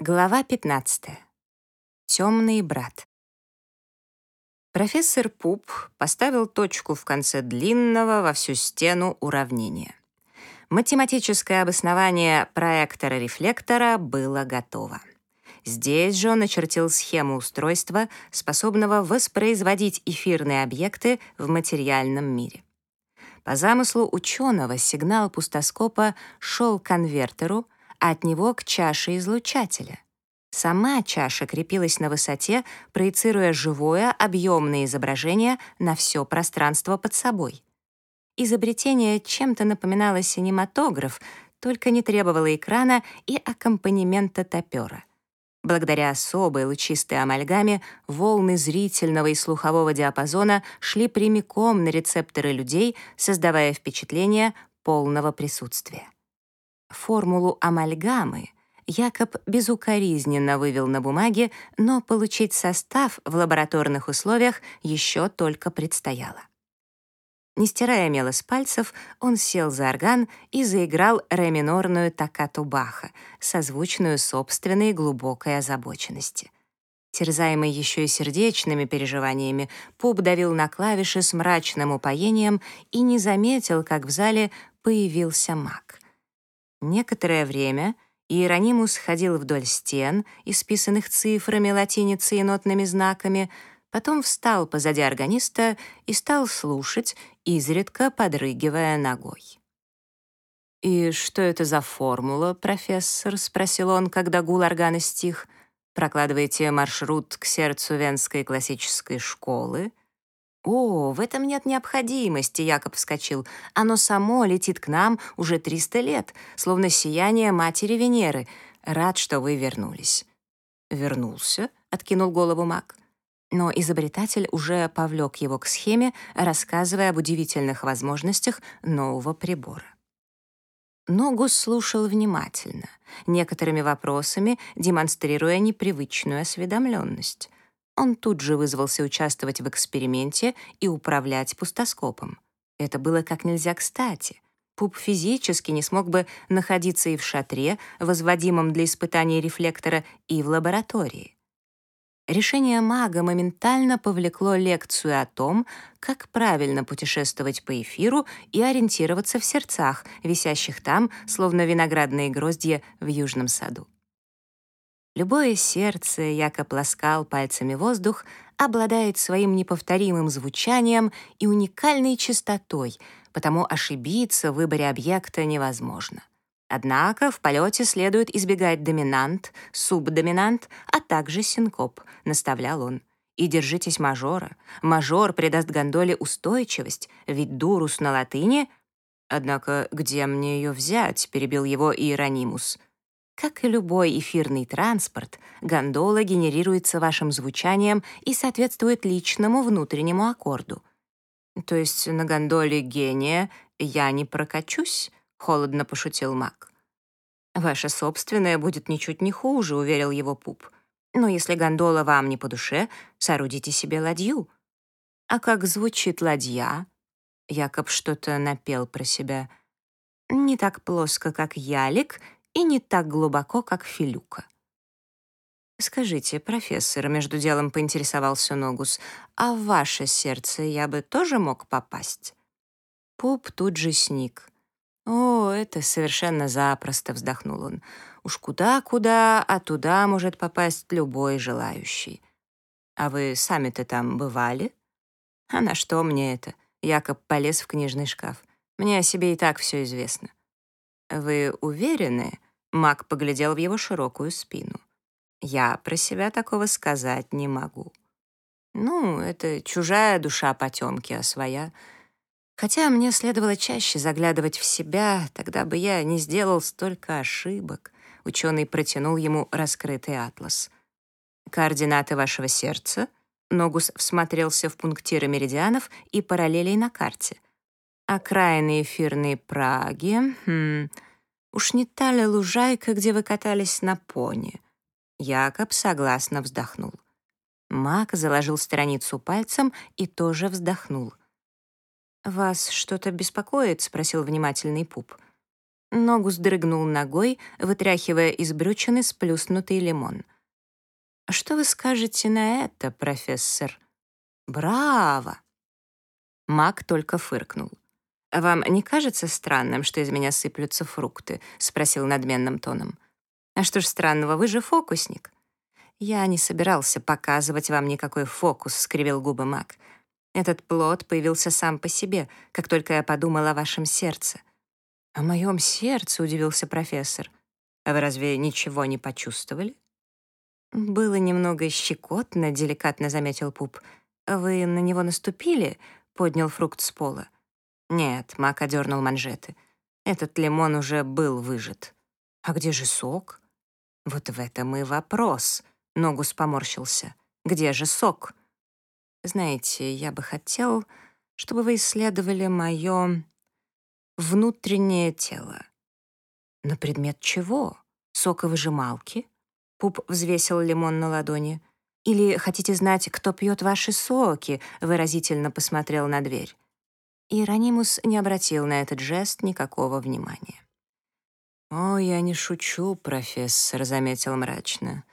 Глава 15. Темный брат. Профессор Пуп поставил точку в конце длинного во всю стену уравнения. Математическое обоснование проектора-рефлектора было готово. Здесь же он очертил схему устройства, способного воспроизводить эфирные объекты в материальном мире. По замыслу ученого сигнал пустоскопа шел к конвертеру — от него к чаше излучателя. Сама чаша крепилась на высоте, проецируя живое объемное изображение на все пространство под собой. Изобретение чем-то напоминало синематограф, только не требовало экрана и аккомпанемента топера. Благодаря особой лучистой амальгаме волны зрительного и слухового диапазона шли прямиком на рецепторы людей, создавая впечатление полного присутствия. Формулу амальгамы Якоб безукоризненно вывел на бумаге, но получить состав в лабораторных условиях еще только предстояло. Не стирая мело с пальцев, он сел за орган и заиграл ре-минорную токкату Баха, созвучную собственной глубокой озабоченности. Терзаемый еще и сердечными переживаниями, Пуп давил на клавиши с мрачным упоением и не заметил, как в зале появился маг — Некоторое время Иеронимус ходил вдоль стен, исписанных цифрами, латиницей и нотными знаками, потом встал позади органиста и стал слушать, изредка подрыгивая ногой. «И что это за формула, профессор?» — спросил он, когда гул органа стих. «Прокладываете маршрут к сердцу Венской классической школы?» «О, в этом нет необходимости», — Якоб вскочил. «Оно само летит к нам уже 300 лет, словно сияние матери Венеры. Рад, что вы вернулись». «Вернулся?» — откинул голову маг. Но изобретатель уже повлек его к схеме, рассказывая об удивительных возможностях нового прибора. Ногус слушал внимательно, некоторыми вопросами демонстрируя непривычную осведомленность он тут же вызвался участвовать в эксперименте и управлять пустоскопом. Это было как нельзя кстати. Пуп физически не смог бы находиться и в шатре, возводимом для испытаний рефлектора, и в лаборатории. Решение мага моментально повлекло лекцию о том, как правильно путешествовать по эфиру и ориентироваться в сердцах, висящих там, словно виноградные гроздья в южном саду. Любое сердце, яко пласкал пальцами воздух, обладает своим неповторимым звучанием и уникальной чистотой, потому ошибиться в выборе объекта невозможно. Однако в полете следует избегать доминант, субдоминант, а также синкоп, наставлял он. И держитесь мажора. Мажор придаст гондоле устойчивость, ведь дурус на латыни... Однако где мне ее взять, перебил его Иеронимус. Как и любой эфирный транспорт, гондола генерируется вашим звучанием и соответствует личному внутреннему аккорду. То есть на гондоле гения я не прокачусь, холодно пошутил Мак. Ваша собственная будет ничуть не хуже, уверил его Пуп. Но если гондола вам не по душе, соорудите себе ладью. А как звучит ладья? Якоб что-то напел про себя. Не так плоско, как ялик, и не так глубоко, как Филюка. «Скажите, профессор», — между делом поинтересовался Ногус, «а в ваше сердце я бы тоже мог попасть?» Пуп тут же сник. «О, это совершенно запросто», — вздохнул он. «Уж куда-куда, а туда может попасть любой желающий. А вы сами-то там бывали?» «А на что мне это?» Якоб полез в книжный шкаф. «Мне о себе и так все известно». «Вы уверены?» Мак поглядел в его широкую спину. «Я про себя такого сказать не могу». «Ну, это чужая душа потемки, а своя...» Хотя мне следовало чаще заглядывать в себя, тогда бы я не сделал столько ошибок. Ученый протянул ему раскрытый атлас. «Координаты вашего сердца?» Ногус всмотрелся в пунктиры меридианов и параллелей на карте. «Окраины эфирной Праги...» хм, Уж не та ли лужайка, где вы катались на пони?» Якоб согласно вздохнул. Мак заложил страницу пальцем и тоже вздохнул. «Вас что-то беспокоит?» — спросил внимательный пуп. Ногу сдрыгнул ногой, вытряхивая из брючины сплюснутый лимон. «Что вы скажете на это, профессор?» «Браво!» Мак только фыркнул. «Вам не кажется странным, что из меня сыплются фрукты?» — спросил надменным тоном. «А что ж странного, вы же фокусник». «Я не собирался показывать вам никакой фокус», — скривил губы Мак. «Этот плод появился сам по себе, как только я подумал о вашем сердце». «О моем сердце?» — удивился профессор. «А вы разве ничего не почувствовали?» «Было немного щекотно», — деликатно заметил Пуп. «Вы на него наступили?» — поднял фрукт с пола. «Нет», — Мак одернул манжеты. «Этот лимон уже был выжат». «А где же сок?» «Вот в этом и вопрос», — Ногус поморщился. «Где же сок?» «Знаете, я бы хотел, чтобы вы исследовали мое внутреннее тело». «На предмет чего? Соковыжималки?» Пуп взвесил лимон на ладони. «Или хотите знать, кто пьет ваши соки?» — выразительно посмотрел на дверь. Иеронимус не обратил на этот жест никакого внимания. «О, я не шучу, профессор», — заметил мрачно.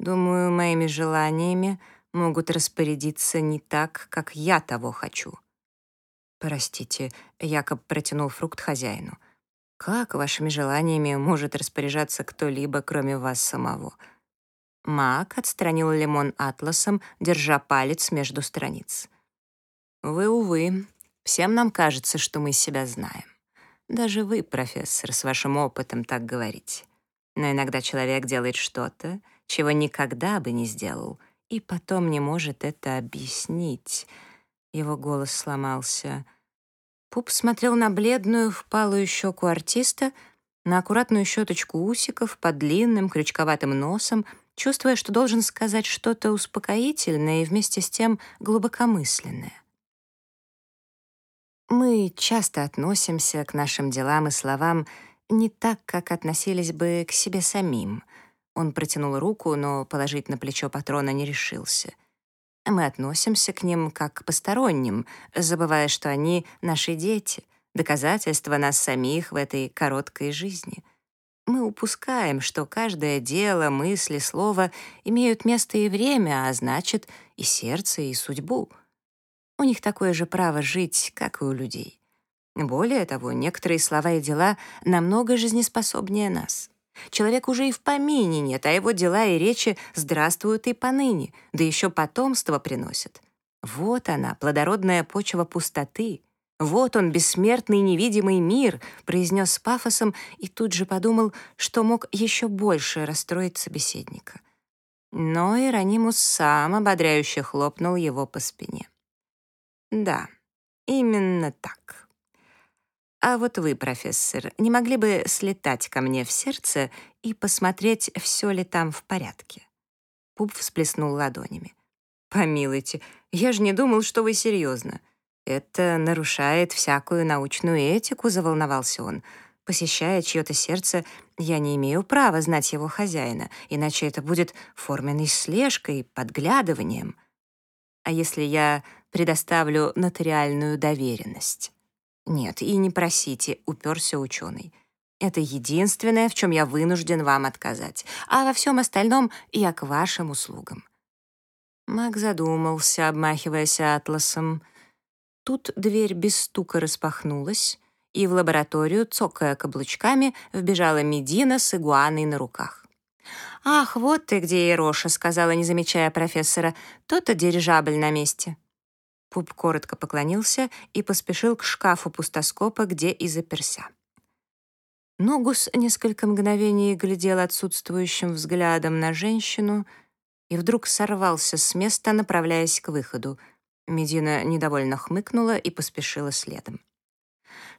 «Думаю, моими желаниями могут распорядиться не так, как я того хочу». «Простите», — Якоб протянул фрукт хозяину. «Как вашими желаниями может распоряжаться кто-либо, кроме вас самого?» Мак отстранил лимон атласом, держа палец между страниц. «Вы, увы, Всем нам кажется, что мы себя знаем. Даже вы, профессор, с вашим опытом так говорите. Но иногда человек делает что-то, чего никогда бы не сделал, и потом не может это объяснить. Его голос сломался. Пуп смотрел на бледную, впалую щеку артиста, на аккуратную щеточку усиков под длинным крючковатым носом, чувствуя, что должен сказать что-то успокоительное и вместе с тем глубокомысленное. Мы часто относимся к нашим делам и словам не так, как относились бы к себе самим. Он протянул руку, но положить на плечо патрона не решился. Мы относимся к ним как к посторонним, забывая, что они — наши дети, доказательства нас самих в этой короткой жизни. Мы упускаем, что каждое дело, мысли, слово имеют место и время, а значит, и сердце, и судьбу — у них такое же право жить, как и у людей. Более того, некоторые слова и дела намного жизнеспособнее нас. Человек уже и в помине нет, а его дела и речи здравствуют и поныне, да еще потомство приносят. Вот она, плодородная почва пустоты. Вот он, бессмертный невидимый мир, произнес с пафосом и тут же подумал, что мог еще больше расстроить собеседника. Но Иронимус сам ободряюще хлопнул его по спине. Да, именно так. А вот вы, профессор, не могли бы слетать ко мне в сердце и посмотреть, все ли там в порядке? Пуп всплеснул ладонями. Помилуйте, я же не думал, что вы серьезно. Это нарушает всякую научную этику, заволновался он. Посещая чье-то сердце, я не имею права знать его хозяина, иначе это будет форменной слежкой, подглядыванием. А если я предоставлю нотариальную доверенность. Нет, и не просите, уперся ученый. Это единственное, в чем я вынужден вам отказать, а во всем остальном я к вашим услугам. Маг задумался, обмахиваясь атласом. Тут дверь без стука распахнулась, и в лабораторию, цокая каблучками, вбежала Медина с игуаной на руках. «Ах, вот ты где, Ероша», — сказала, не замечая профессора. «То-то дирижабль на месте». Пуп коротко поклонился и поспешил к шкафу пустоскопа, где и заперся. Ногус несколько мгновений глядел отсутствующим взглядом на женщину и вдруг сорвался с места, направляясь к выходу. Медина недовольно хмыкнула и поспешила следом.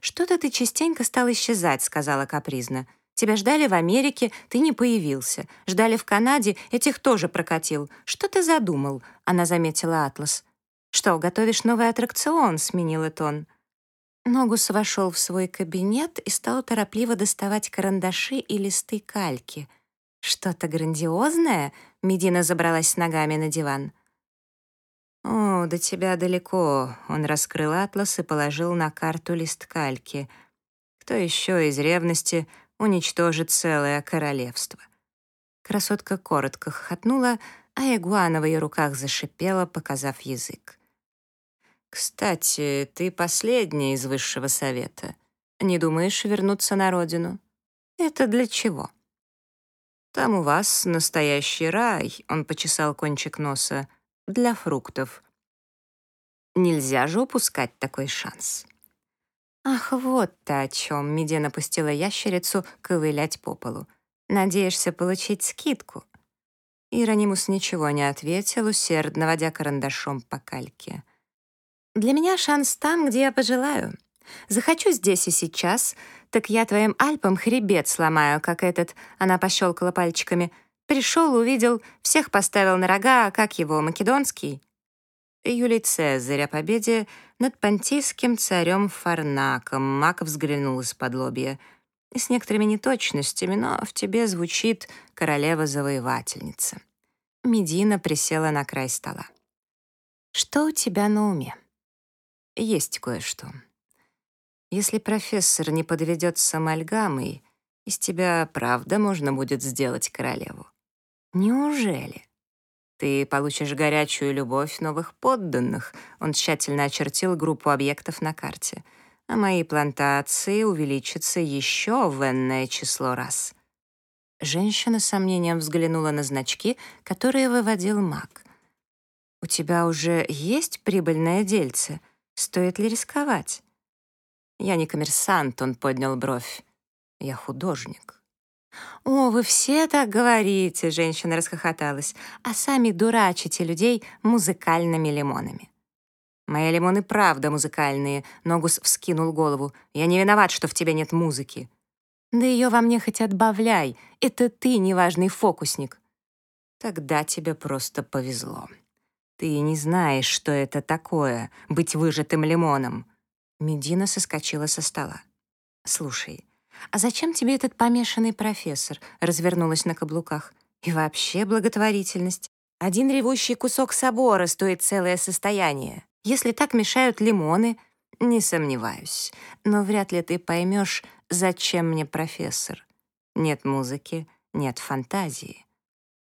«Что-то ты частенько стал исчезать», — сказала капризно. «Тебя ждали в Америке, ты не появился. Ждали в Канаде, этих тоже прокатил. Что ты задумал?» — она заметила атлас. «Что, готовишь новый аттракцион?» — сменил тон. Ногус вошел в свой кабинет и стал торопливо доставать карандаши и листы кальки. «Что-то грандиозное?» — Медина забралась с ногами на диван. «О, до тебя далеко», — он раскрыл атлас и положил на карту лист кальки. Кто еще из ревности уничтожит целое королевство? Красотка коротко хохотнула, а игуана в ее руках зашипела, показав язык. «Кстати, ты последняя из высшего совета. Не думаешь вернуться на родину? Это для чего?» «Там у вас настоящий рай», — он почесал кончик носа, — «для фруктов. Нельзя же упускать такой шанс». «Ах, вот ты о чем!» — Медена пустила ящерицу ковылять по полу. «Надеешься получить скидку?» Иронимус ничего не ответил, усердно водя карандашом по кальке. «Для меня шанс там, где я пожелаю. Захочу здесь и сейчас, так я твоим Альпам хребет сломаю, как этот, она пощелкала пальчиками. Пришел, увидел, всех поставил на рога, а как его, македонский? Юлий Цезарь о победе над понтийским царем Фарнаком. Мак взглянул из-под лобья. И с некоторыми неточностями, но в тебе звучит королева-завоевательница. Медина присела на край стола. «Что у тебя на уме?» «Есть кое-что». Если профессор не подведет с амальгамой, из тебя правда можно будет сделать королеву. Неужели? Ты получишь горячую любовь новых подданных. Он тщательно очертил группу объектов на карте. А мои плантации увеличатся еще в энное число раз. Женщина с сомнением взглянула на значки, которые выводил маг. «У тебя уже есть прибыльное дельце? Стоит ли рисковать?» «Я не коммерсант», — он поднял бровь. «Я художник». «О, вы все так говорите», — женщина расхохоталась, «а сами дурачите людей музыкальными лимонами». «Мои лимоны правда музыкальные», — Ногус вскинул голову. «Я не виноват, что в тебе нет музыки». «Да ее во мне хоть отбавляй. Это ты неважный фокусник». «Тогда тебе просто повезло. Ты не знаешь, что это такое — быть выжатым лимоном. Медина соскочила со стола. «Слушай, а зачем тебе этот помешанный профессор?» развернулась на каблуках. «И вообще благотворительность. Один ревущий кусок собора стоит целое состояние. Если так мешают лимоны, не сомневаюсь. Но вряд ли ты поймешь, зачем мне профессор. Нет музыки, нет фантазии».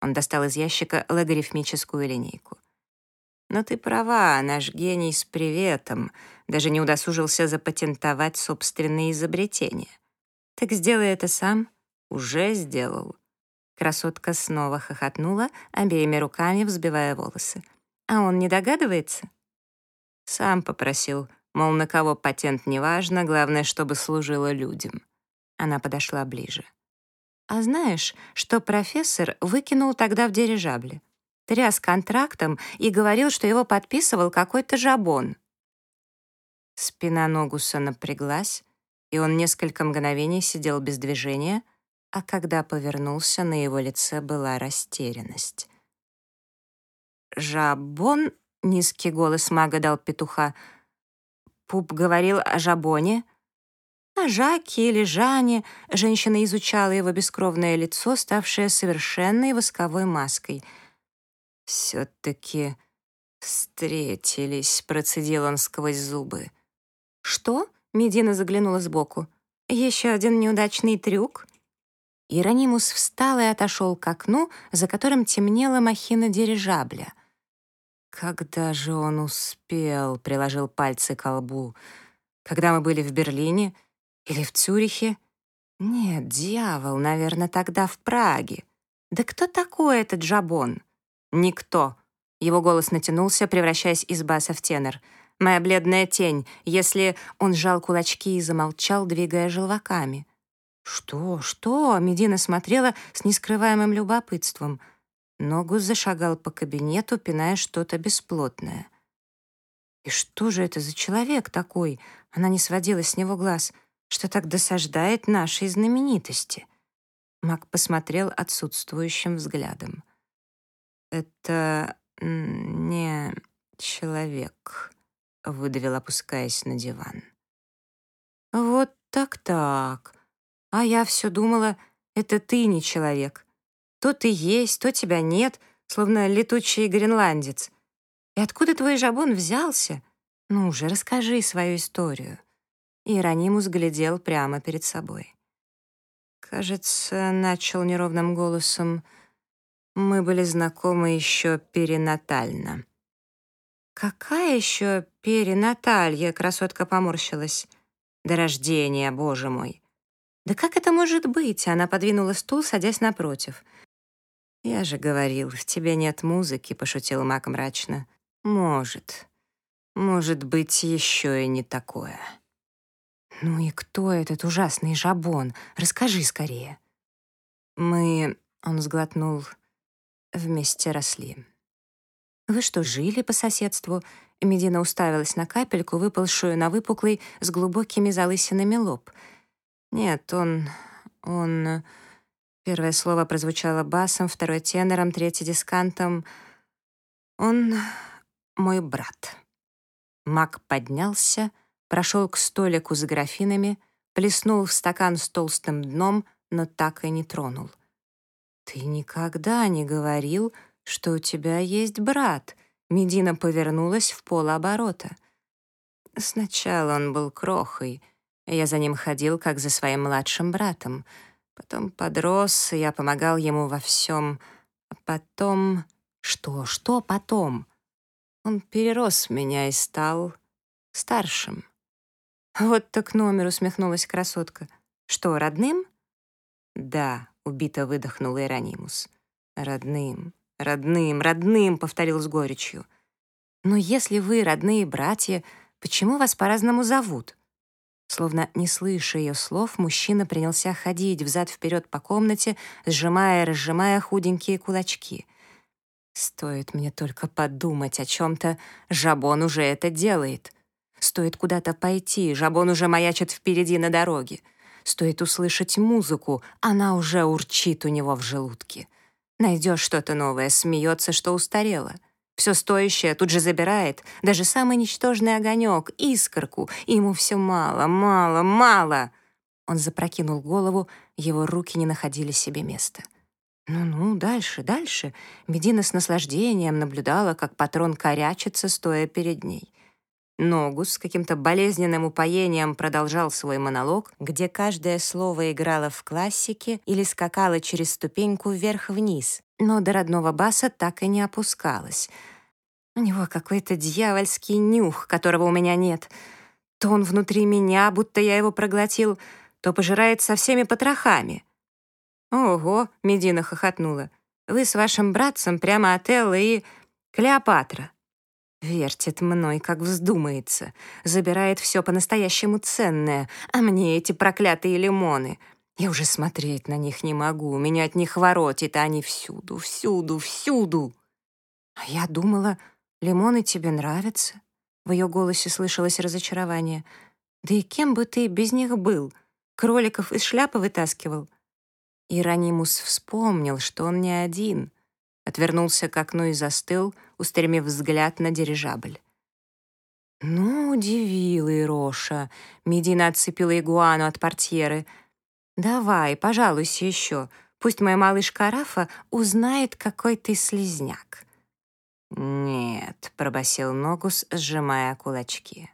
Он достал из ящика логарифмическую линейку. Но ты права, наш гений с приветом даже не удосужился запатентовать собственные изобретения. Так сделай это сам. Уже сделал. Красотка снова хохотнула, обеими руками взбивая волосы. А он не догадывается? Сам попросил, мол, на кого патент не важно, главное, чтобы служило людям. Она подошла ближе. А знаешь, что профессор выкинул тогда в дирижабле? Тряс контрактом и говорил, что его подписывал какой-то жабон. Спина Ногуса напряглась, и он несколько мгновений сидел без движения, а когда повернулся, на его лице была растерянность. «Жабон?» — низкий голос мага дал петуха. Пуп говорил о жабоне. О Жаке или Жане женщина изучала его бескровное лицо, ставшее совершенной восковой маской — «Все-таки встретились», — процедил он сквозь зубы. «Что?» — Медина заглянула сбоку. «Еще один неудачный трюк?» Иронимус встал и отошел к окну, за которым темнела махина дирижабля. «Когда же он успел?» — приложил пальцы к лбу. «Когда мы были в Берлине? Или в Цюрихе?» «Нет, дьявол, наверное, тогда в Праге. Да кто такой этот Жабон?» «Никто». Его голос натянулся, превращаясь из баса в тенор. «Моя бледная тень, если...» Он сжал кулачки и замолчал, двигая желваками. «Что? Что?» Медина смотрела с нескрываемым любопытством. Ногу зашагал по кабинету, пиная что-то бесплотное. «И что же это за человек такой?» Она не сводила с него глаз. «Что так досаждает нашей знаменитости?» Мак посмотрел отсутствующим взглядом. «Это не человек», — выдавил, опускаясь на диван. «Вот так-так. А я все думала, это ты не человек. То ты есть, то тебя нет, словно летучий гренландец. И откуда твой жабон взялся? Ну уже расскажи свою историю». Иеронимус глядел прямо перед собой. Кажется, начал неровным голосом, мы были знакомы еще перинатально. «Какая еще перинаталья?» — красотка поморщилась. «До рождения, боже мой!» «Да как это может быть?» — она подвинула стул, садясь напротив. «Я же говорил, в тебе нет музыки», — пошутил Мак мрачно. «Может. Может быть, еще и не такое». «Ну и кто этот ужасный жабон? Расскажи скорее». «Мы...» — он сглотнул. «Вместе росли». «Вы что, жили по соседству?» Медина уставилась на капельку, выпалшую на выпуклый с глубокими залысинами лоб. «Нет, он... он...» Первое слово прозвучало басом, второе — тенором, третье — дискантом. «Он мой брат». Мак поднялся, прошел к столику с графинами, плеснул в стакан с толстым дном, но так и не тронул. «Ты никогда не говорил, что у тебя есть брат», Медина повернулась в полоборота. Сначала он был крохой. Я за ним ходил, как за своим младшим братом. Потом подрос, и я помогал ему во всем. А потом... Что, что потом? Он перерос меня и стал старшим. Вот так номер, усмехнулась красотка. Что, родным? Да, убито выдохнул Иеронимус. Родным. «Родным, родным», — повторил с горечью. «Но если вы родные братья, почему вас по-разному зовут?» Словно не слыша ее слов, мужчина принялся ходить взад-вперед по комнате, сжимая и разжимая худенькие кулачки. «Стоит мне только подумать о чем-то, Жабон уже это делает. Стоит куда-то пойти, Жабон уже маячит впереди на дороге. Стоит услышать музыку, она уже урчит у него в желудке. Найдешь что-то новое, смеется, что устарело. Все стоящее тут же забирает, даже самый ничтожный огонек, искорку, ему все мало, мало, мало. Он запрокинул голову, его руки не находили себе места. Ну-ну, дальше, дальше. Медина с наслаждением наблюдала, как патрон корячится, стоя перед ней. Ногус с каким-то болезненным упоением продолжал свой монолог, где каждое слово играло в классике или скакало через ступеньку вверх-вниз, но до родного баса так и не опускалось. У него какой-то дьявольский нюх, которого у меня нет. То он внутри меня, будто я его проглотил, то пожирает со всеми потрохами. «Ого!» — Медина хохотнула. «Вы с вашим братцем прямо Отелло и Клеопатра». Вертит мной, как вздумается, забирает все по-настоящему ценное, а мне эти проклятые лимоны. Я уже смотреть на них не могу, меня от них воротит, а они всюду, всюду, всюду. А я думала, лимоны тебе нравятся. В ее голосе слышалось разочарование. Да и кем бы ты без них был? Кроликов из шляпы вытаскивал? Иронимус вспомнил, что он не один — отвернулся к окну и застыл, устремив взгляд на дирижабль. «Ну, удивила Ироша», — Медина отцепила игуану от портьеры. «Давай, пожалуйся еще, пусть моя малышка Рафа узнает, какой ты слезняк». «Нет», — пробасил Ногус, сжимая кулачки.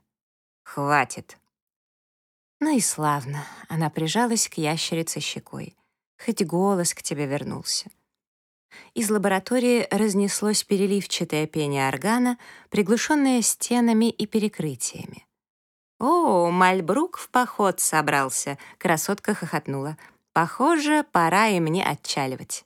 «Хватит». «Ну и славно», — она прижалась к ящерице щекой. «Хоть голос к тебе вернулся». Из лаборатории разнеслось переливчатое пение органа, приглушенное стенами и перекрытиями. «О, Мальбрук в поход собрался!» — красотка хохотнула. «Похоже, пора и мне отчаливать».